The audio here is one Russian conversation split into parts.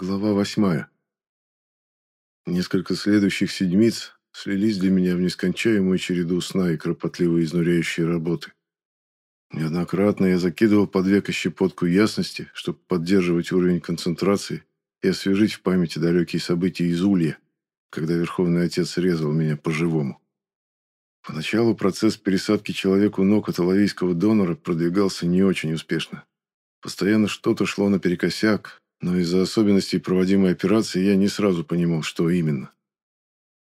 Глава восьмая. Несколько следующих седмиц слились для меня в нескончаемую череду сна и кропотливо изнуряющие работы. Неоднократно я закидывал под веко щепотку ясности, чтобы поддерживать уровень концентрации и освежить в памяти далекие события из Улья, когда Верховный Отец резал меня по-живому. Поначалу процесс пересадки человеку ног от алавийского донора продвигался не очень успешно. Постоянно что-то шло наперекосяк, но из-за особенностей проводимой операции я не сразу понимал, что именно.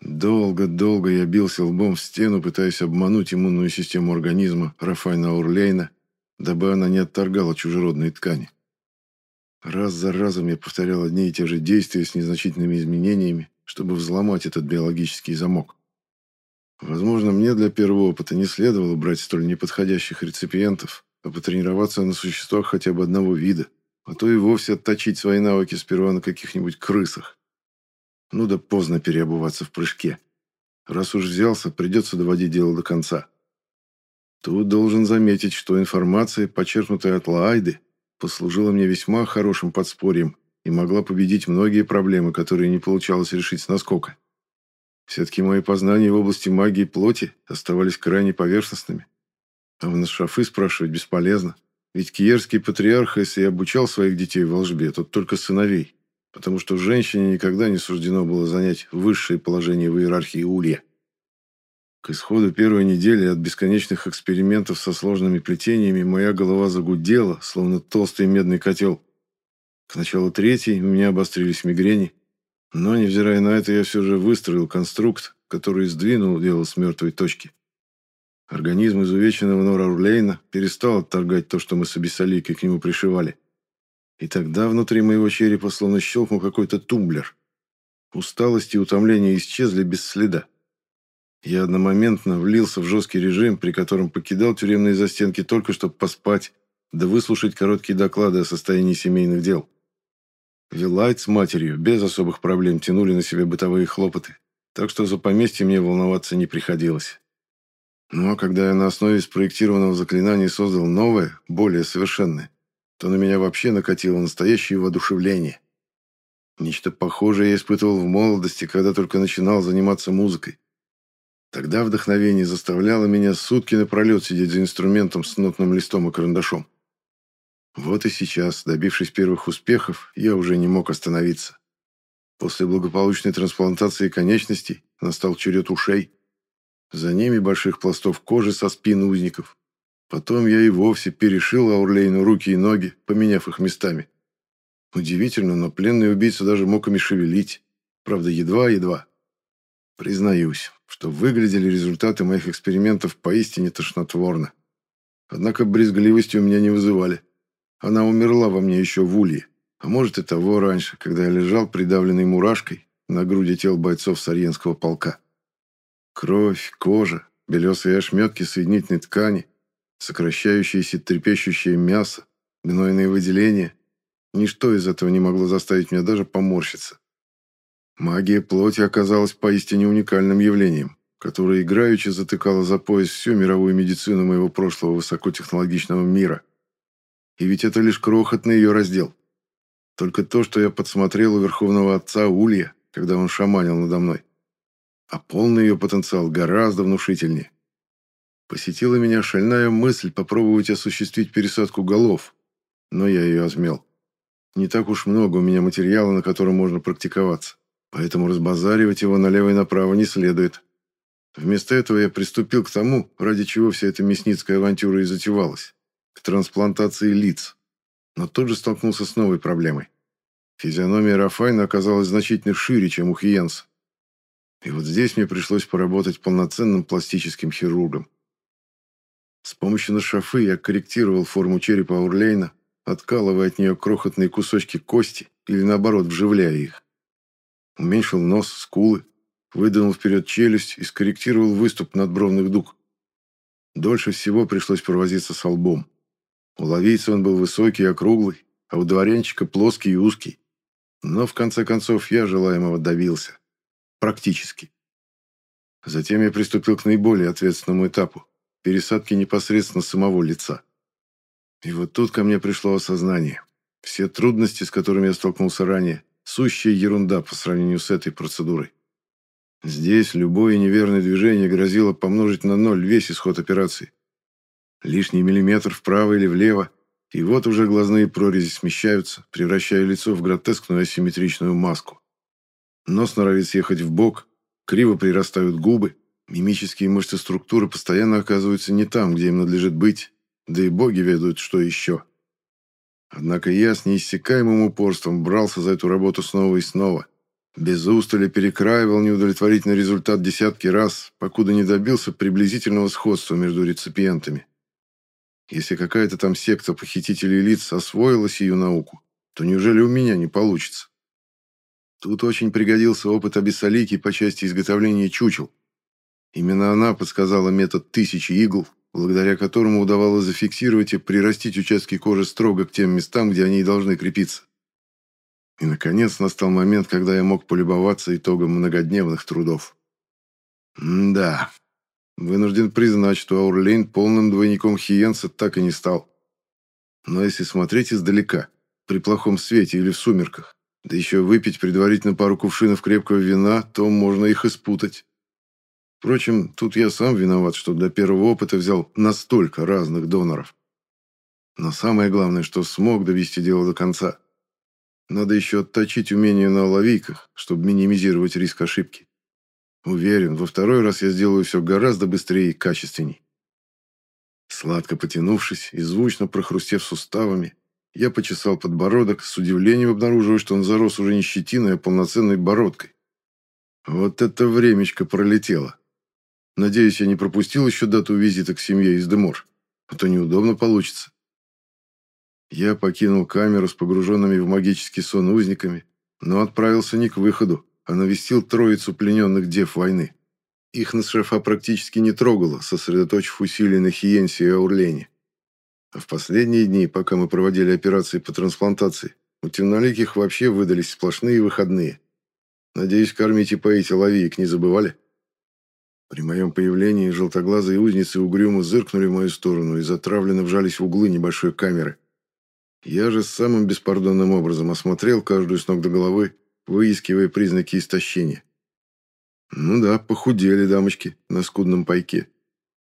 Долго-долго я бился лбом в стену, пытаясь обмануть иммунную систему организма Рафайна Урлейна, дабы она не отторгала чужеродные ткани. Раз за разом я повторял одни и те же действия с незначительными изменениями, чтобы взломать этот биологический замок. Возможно, мне для первого опыта не следовало брать столь неподходящих реципиентов, а потренироваться на существах хотя бы одного вида – а то и вовсе отточить свои навыки сперва на каких-нибудь крысах. Ну да поздно переобуваться в прыжке. Раз уж взялся, придется доводить дело до конца. Тут должен заметить, что информация, почерпнутая от Лаайды, послужила мне весьма хорошим подспорьем и могла победить многие проблемы, которые не получалось решить с наскока. Все-таки мои познания в области магии плоти оставались крайне поверхностными. А в шафы спрашивать бесполезно. Ведь киерский патриарх, если и обучал своих детей волжбе, то только сыновей, потому что женщине никогда не суждено было занять высшее положение в иерархии улья. К исходу первой недели от бесконечных экспериментов со сложными плетениями моя голова загудела, словно толстый медный котел. К началу третьей у меня обострились мигрени, но, невзирая на это, я все же выстроил конструкт, который сдвинул дело с мертвой точки. Организм изувеченного Нора Урлейна перестал отторгать то, что мы с Абиссаликой к нему пришивали. И тогда внутри моего черепа словно щелкнул какой-то тумблер. Усталость и утомление исчезли без следа. Я одномоментно влился в жесткий режим, при котором покидал тюремные застенки только чтобы поспать, да выслушать короткие доклады о состоянии семейных дел. Вилайт с матерью без особых проблем тянули на себя бытовые хлопоты, так что за поместье мне волноваться не приходилось. Но когда я на основе спроектированного заклинания создал новое, более совершенное, то на меня вообще накатило настоящее воодушевление. Нечто похожее я испытывал в молодости, когда только начинал заниматься музыкой. Тогда вдохновение заставляло меня сутки напролет сидеть за инструментом с нотным листом и карандашом. Вот и сейчас, добившись первых успехов, я уже не мог остановиться. После благополучной трансплантации конечностей настал черед ушей. За ними больших пластов кожи со спин узников. Потом я и вовсе перешил Аурлейну руки и ноги, поменяв их местами. Удивительно, но пленный убийца даже мог ими шевелить. Правда, едва-едва. Признаюсь, что выглядели результаты моих экспериментов поистине тошнотворно. Однако брезгливости у меня не вызывали. Она умерла во мне еще в улье. А может и того раньше, когда я лежал придавленный мурашкой на груди тел бойцов Сарьенского полка. Кровь, кожа, белесые ошметки соединительной ткани, сокращающееся трепещущее мясо, гнойные выделения. Ничто из этого не могло заставить меня даже поморщиться. Магия плоти оказалась поистине уникальным явлением, которое играючи затыкало за пояс всю мировую медицину моего прошлого высокотехнологичного мира. И ведь это лишь крохотный ее раздел. Только то, что я подсмотрел у Верховного Отца Улья, когда он шаманил надо мной а полный ее потенциал гораздо внушительнее. Посетила меня шальная мысль попробовать осуществить пересадку голов, но я ее озмел. Не так уж много у меня материала, на котором можно практиковаться, поэтому разбазаривать его налево и направо не следует. Вместо этого я приступил к тому, ради чего вся эта мясницкая авантюра и затевалась, к трансплантации лиц. Но тут же столкнулся с новой проблемой. Физиономия Рафайна оказалась значительно шире, чем у Хиенса. И вот здесь мне пришлось поработать полноценным пластическим хирургом. С помощью нашафы я корректировал форму черепа Аурлейна, откалывая от нее крохотные кусочки кости или, наоборот, вживляя их. Уменьшил нос, скулы, выдвинул вперед челюсть и скорректировал выступ надбровных дуг. Дольше всего пришлось провозиться с лбом. У ловийца он был высокий и округлый, а у дворянчика плоский и узкий. Но, в конце концов, я желаемого добился. Практически. Затем я приступил к наиболее ответственному этапу – пересадке непосредственно самого лица. И вот тут ко мне пришло осознание. Все трудности, с которыми я столкнулся ранее, Сущая ерунда по сравнению с этой процедурой. Здесь любое неверное движение грозило помножить на ноль весь исход операции. Лишний миллиметр вправо или влево, и вот уже глазные прорези смещаются, превращая лицо в гротескную асимметричную маску. Нос норовит съехать в бок, криво прирастают губы, мимические мышцы структуры постоянно оказываются не там, где им надлежит быть, да и боги ведают, что еще. Однако я с неиссякаемым упорством брался за эту работу снова и снова. Без устали перекраивал неудовлетворительный результат десятки раз, покуда не добился приблизительного сходства между реципиентами. Если какая-то там секта похитителей лиц освоила сию науку, то неужели у меня не получится? Тут очень пригодился опыт Абиссалики по части изготовления чучел. Именно она подсказала метод тысячи игл, благодаря которому удавалось зафиксировать и прирастить участки кожи строго к тем местам, где они и должны крепиться. И, наконец, настал момент, когда я мог полюбоваться итогом многодневных трудов. Да, вынужден признать, что Аурлейн полным двойником Хиенса так и не стал. Но если смотреть издалека, при плохом свете или в сумерках, да еще выпить предварительно пару кувшинов крепкого вина, то можно их испутать. Впрочем, тут я сам виноват, что для первого опыта взял настолько разных доноров. Но самое главное, что смог довести дело до конца. Надо еще отточить умение на оловийках, чтобы минимизировать риск ошибки. Уверен, во второй раз я сделаю все гораздо быстрее и качественней. Сладко потянувшись и звучно прохрустев суставами, я почесал подбородок, с удивлением обнаруживая, что он зарос уже не щетиной, а полноценной бородкой. Вот это времечко пролетело. Надеюсь, я не пропустил еще дату визита к семье из Демор, а то неудобно получится. Я покинул камеру с погруженными в магический сон узниками, но отправился не к выходу, а навестил троицу плененных дев войны. Их Насшефа практически не трогала, сосредоточив усилия на Хиенсе и Аурлене. А в последние дни, пока мы проводили операции по трансплантации, у темноликих вообще выдались сплошные выходные. Надеюсь, кормить и поить оловиек не забывали? При моем появлении желтоглазые узницы угрюмо зыркнули в мою сторону и затравленно вжались в углы небольшой камеры. Я же самым беспардонным образом осмотрел каждую с ног до головы, выискивая признаки истощения. Ну да, похудели дамочки на скудном пайке.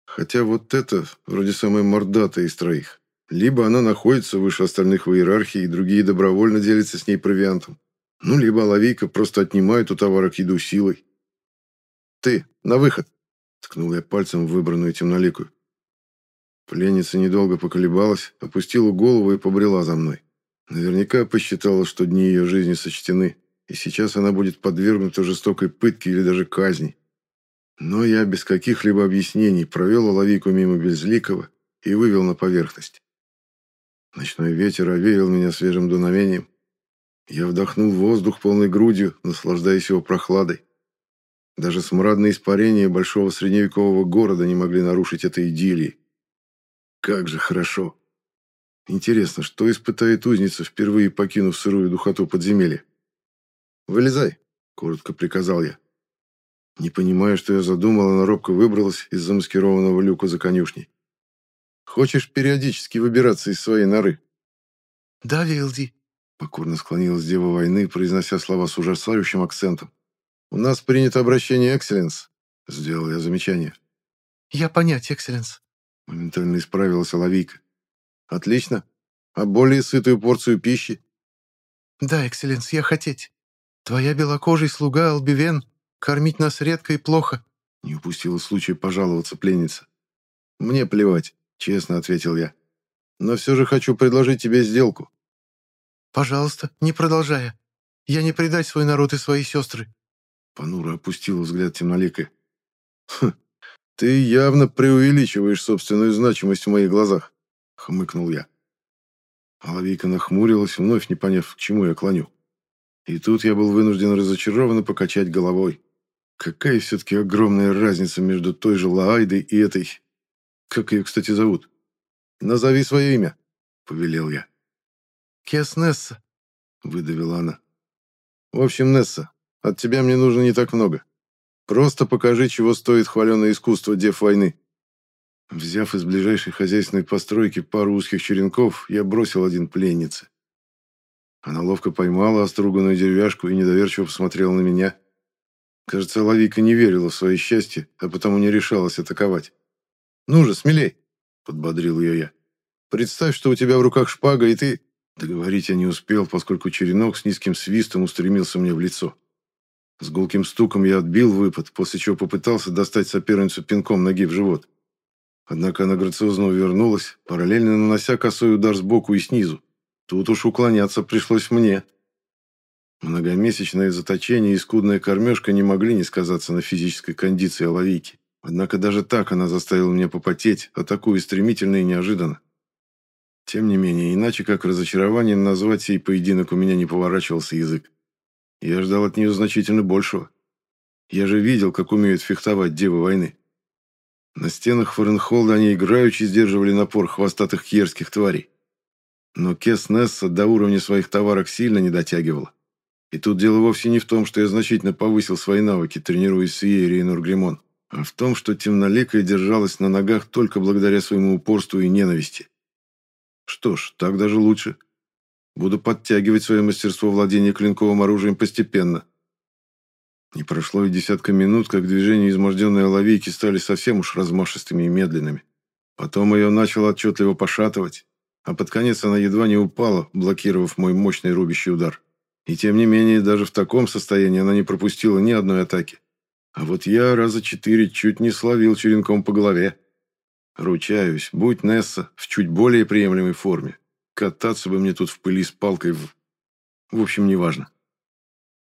Хотя вот это вроде самая мордатая из троих. Либо она находится выше остальных в иерархии, и другие добровольно делятся с ней провиантом. Ну, либо ловейка просто отнимает у товарок еду силой. «Ты, на выход!» — ткнул я пальцем в выбранную темноликую. Пленница недолго поколебалась, опустила голову и побрела за мной. Наверняка посчитала, что дни ее жизни сочтены, и сейчас она будет подвергнута жестокой пытке или даже казни. Но я без каких-либо объяснений провел Оловику мимо Безликова и вывел на поверхность. Ночной ветер овеял меня свежим дуновением. Я вдохнул воздух полной грудью, наслаждаясь его прохладой. Даже смрадные испарения большого средневекового города не могли нарушить этой идиллии. Как же хорошо. Интересно, что испытает узница, впервые покинув сырую духоту подземелья? «Вылезай», — коротко приказал я. Не понимая, что я задумал, она робко выбралась из замаскированного люка за конюшней. «Хочешь периодически выбираться из своей норы?» «Да, Вилди», — покорно склонилась дева войны, произнося слова с ужасающим акцентом. «У нас принято обращение «Экселленс», — сделал я замечание. «Я понять, Экселленс», — моментально исправилась Оловийка. «Отлично. А более сытую порцию пищи?» «Да, Экселленс, я хотеть. Твоя белокожий слуга Албивен кормить нас редко и плохо», — не упустила случая пожаловаться пленница. «Мне плевать», — честно ответил я. «Но все же хочу предложить тебе сделку». «Пожалуйста, не продолжая. Я не предать свой народ и свои сестры», Понуро опустил взгляд темноликая. «Хм, ты явно преувеличиваешь собственную значимость в моих глазах», — хмыкнул я. Оловейка нахмурилась, вновь не поняв, к чему я клоню. И тут я был вынужден разочарованно покачать головой. Какая все-таки огромная разница между той же Лаайдой и этой... Как ее, кстати, зовут? Назови свое имя, — повелел я. Кеснесса, — выдавила она. В общем, Несса, от тебя мне нужно не так много. Просто покажи, чего стоит хваленое искусство дев войны». Взяв из ближайшей хозяйственной постройки пару узких черенков, я бросил один пленнице. Она ловко поймала оструганную деревяшку и недоверчиво посмотрела на меня. Кажется, Лавика не верила в свое счастье, а потому не решалась атаковать. «Ну же, смелей!» — подбодрил ее я. «Представь, что у тебя в руках шпага, и ты...» Договорить я не успел, поскольку черенок с низким свистом устремился мне в лицо. С гулким стуком я отбил выпад, после чего попытался достать соперницу пинком ноги в живот. Однако она грациозно увернулась, параллельно нанося косой удар сбоку и снизу. Тут уж уклоняться пришлось мне. Многомесячное заточение и скудная кормежка не могли не сказаться на физической кондиции Алавики. Однако даже так она заставила меня попотеть, атакуя стремительно и неожиданно. Тем не менее, иначе как разочарованием назвать сей поединок у меня не поворачивался язык. Я ждал от нее значительно большего. Я же видел, как умеют фехтовать девы войны. На стенах Фаренхолда они играючи сдерживали напор хвостатых кьерских тварей. Но Кес Несса до уровня своих товарок сильно не дотягивала. И тут дело вовсе не в том, что я значительно повысил свои навыки, тренируясь с Иерией и Нургримон, а в том, что темноликая держалась на ногах только благодаря своему упорству и ненависти. Что ж, так даже лучше. Буду подтягивать свое мастерство владения клинковым оружием постепенно. Не прошло и десятка минут, как движения изможденной оловейки стали совсем уж размашистыми и медленными. Потом ее начало отчетливо пошатывать, а под конец она едва не упала, блокировав мой мощный рубящий удар. И тем не менее, даже в таком состоянии она не пропустила ни одной атаки. А вот я раза четыре чуть не словил черенком по голове. Ручаюсь, будь Несса в чуть более приемлемой форме. Кататься бы мне тут в пыли с палкой в... В общем, неважно.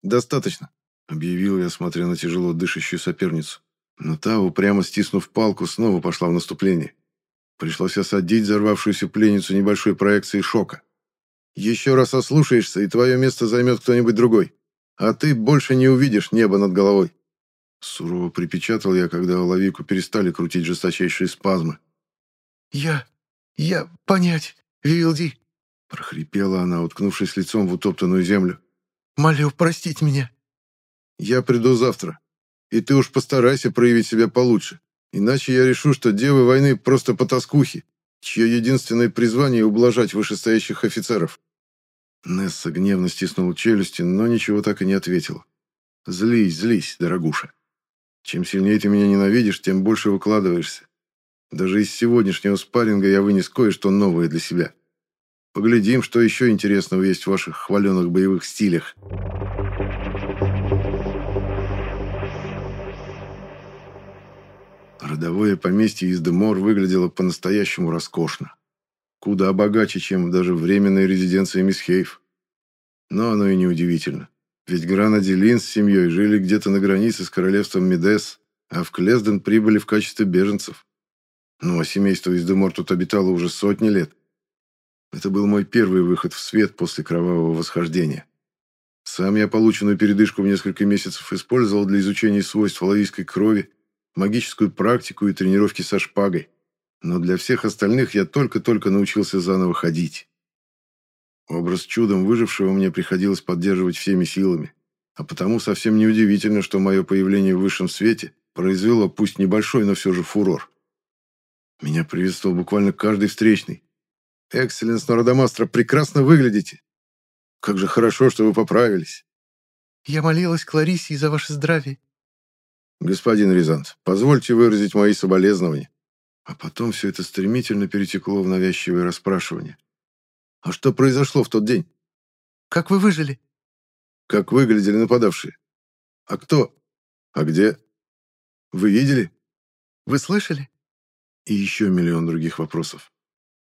«Достаточно», — объявил я, смотря на тяжело дышащую соперницу. Но та, упрямо стиснув палку, снова пошла в наступление. Пришлось осадить взорвавшуюся пленницу небольшой проекцией шока. Еще раз ослушаешься, и твое место займет кто-нибудь другой. А ты больше не увидишь небо над головой. Сурово припечатал я, когда Лавику перестали крутить жесточайшие спазмы. «Я... я... понять, Вилди!» прохрипела она, уткнувшись лицом в утоптанную землю. «Молю, простить меня!» «Я приду завтра, и ты уж постарайся проявить себя получше, иначе я решу, что девы войны просто потаскухи, чье единственное призвание — ублажать вышестоящих офицеров». Несса гневно стиснула челюсти, но ничего так и не ответила. «Злись, злись, дорогуша. Чем сильнее ты меня ненавидишь, тем больше выкладываешься. Даже из сегодняшнего спарринга я вынес кое-что новое для себя. Поглядим, что еще интересного есть в ваших хваленых боевых стилях». Родовое поместье из Демор выглядело по-настоящему роскошно. Куда богаче, чем даже временная резиденция мисс Хейв. Но оно и не удивительно. Ведь Гранаделин с семьей жили где-то на границе с королевством Медес, а в Клезден прибыли в качестве беженцев. Ну а семейство из Демор тут обитало уже сотни лет. Это был мой первый выход в свет после кровавого восхождения. Сам я полученную передышку в несколько месяцев использовал для изучения свойств лавийской крови, магическую практику и тренировки со шпагой но для всех остальных я только-только научился заново ходить. Образ чудом выжившего мне приходилось поддерживать всеми силами, а потому совсем неудивительно, что мое появление в высшем свете произвело пусть небольшой, но все же фурор. Меня приветствовал буквально каждый встречный. «Экселленс Нородомастро, прекрасно выглядите! Как же хорошо, что вы поправились!» «Я молилась Кларисе за ваше здравие». «Господин Рязант, позвольте выразить мои соболезнования. А потом все это стремительно перетекло в навязчивое расспрашивание. «А что произошло в тот день?» «Как вы выжили?» «Как выглядели нападавшие?» «А кто?» «А где?» «Вы видели?» «Вы слышали?» И еще миллион других вопросов.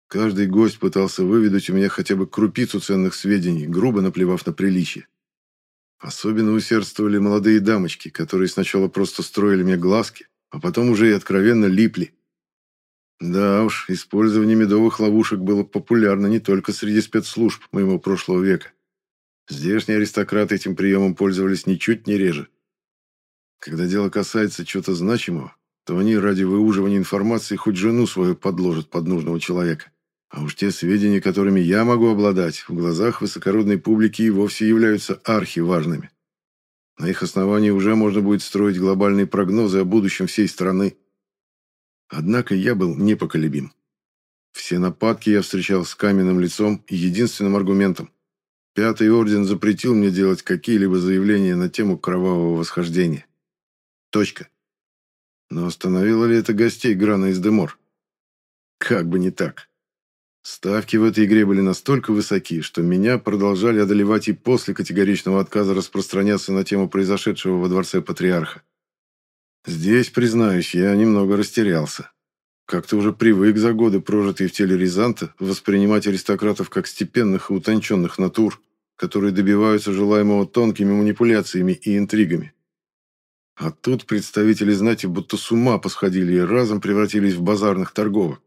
Каждый гость пытался выведать у меня хотя бы крупицу ценных сведений, грубо наплевав на приличие. Особенно усердствовали молодые дамочки, которые сначала просто строили мне глазки, а потом уже и откровенно липли. Да уж, использование медовых ловушек было популярно не только среди спецслужб моего прошлого века. Здешние аристократы этим приемом пользовались ничуть не реже. Когда дело касается чего-то значимого, то они ради выуживания информации хоть жену свою подложат под нужного человека. А уж те сведения, которыми я могу обладать, в глазах высокородной публики и вовсе являются архиважными. На их основании уже можно будет строить глобальные прогнозы о будущем всей страны. Однако я был непоколебим. Все нападки я встречал с каменным лицом и единственным аргументом. Пятый орден запретил мне делать какие-либо заявления на тему кровавого восхождения. Точка. Но остановило ли это гостей Грана из Демор? Как бы не так. Ставки в этой игре были настолько высоки, что меня продолжали одолевать и после категоричного отказа распространяться на тему произошедшего во дворце патриарха. Здесь, признаюсь, я немного растерялся. Как-то уже привык за годы, прожитые в теле Рязанта, воспринимать аристократов как степенных и утонченных натур, которые добиваются желаемого тонкими манипуляциями и интригами. А тут представители знати будто с ума посходили и разом превратились в базарных торговок.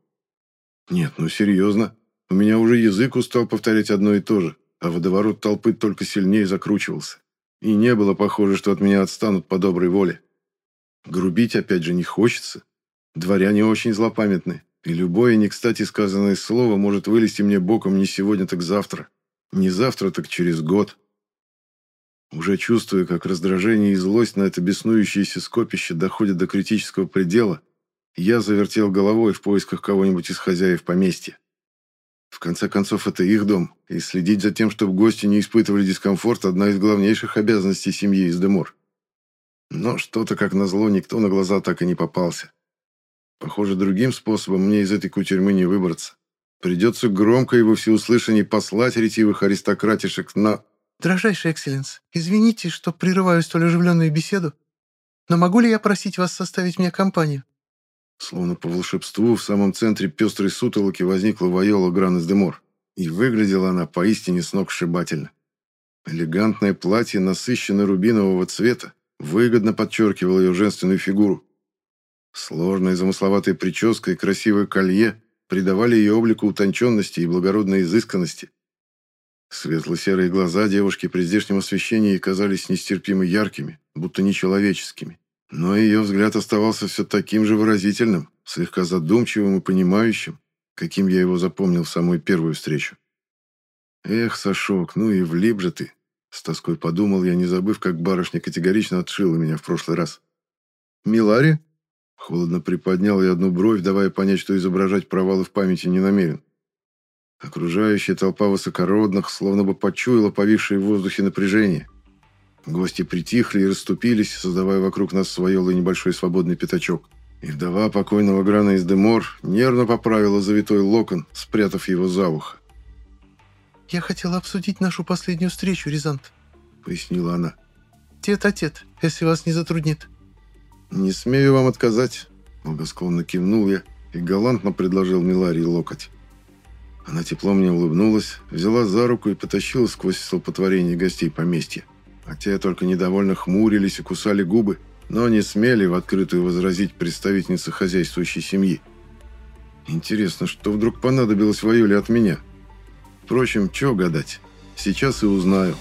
Нет, ну серьезно. У меня уже язык устал повторять одно и то же, а водоворот толпы только сильнее закручивался. И не было похоже, что от меня отстанут по доброй воле. Грубить опять же не хочется. Дворяне очень злопамятны, и любое не кстати сказанное слово может вылезти мне боком не сегодня, так завтра. Не завтра, так через год. Уже чувствую, как раздражение и злость на это беснующееся скопище доходят до критического предела, я завертел головой в поисках кого-нибудь из хозяев поместья. В конце концов, это их дом, и следить за тем, чтобы гости не испытывали дискомфорт, одна из главнейших обязанностей семьи из Демор. Но что-то, как назло, никто на глаза так и не попался. Похоже, другим способом мне из этой кутерьмы не выбраться. Придется громко и во всеуслышание послать ретивых аристократишек на... «Дорожайший экселленс, извините, что прерываю столь оживленную беседу, но могу ли я просить вас составить мне компанию?» Словно по волшебству, в самом центре пестрой сутолоки возникла Вайола Гранес де Мор, и выглядела она поистине сногсшибательно. Элегантное платье насыщенно рубинового цвета выгодно подчеркивало ее женственную фигуру. Сложная замысловатая прическа и красивое колье придавали ее облику утонченности и благородной изысканности. Светло-серые глаза девушки при здешнем освещении казались нестерпимо яркими, будто нечеловеческими. Но ее взгляд оставался все таким же выразительным, слегка задумчивым и понимающим, каким я его запомнил в самую первую встречу. «Эх, Сашок, ну и влип же ты!» С тоской подумал я, не забыв, как барышня категорично отшила меня в прошлый раз. «Милари?» Холодно приподнял я одну бровь, давая понять, что изображать провалы в памяти не намерен. Окружающая толпа высокородных словно бы почуяла повисшее в воздухе напряжение – Гости притихли и расступились, создавая вокруг нас своелый небольшой свободный пятачок. И вдова покойного Грана из Демор нервно поправила завитой локон, спрятав его за ухо. «Я хотела обсудить нашу последнюю встречу, Рязант», — пояснила она. «Тет-а-тет, если вас не затруднит». «Не смею вам отказать», — благосклонно кивнул я и галантно предложил Миларии локоть. Она тепло мне улыбнулась, взяла за руку и потащила сквозь столпотворение гостей поместья а те только недовольно хмурились и кусали губы, но не смели в открытую возразить представительнице хозяйствующей семьи. Интересно, что вдруг понадобилось Ваюле от меня? Впрочем, чего гадать? Сейчас и узнаю.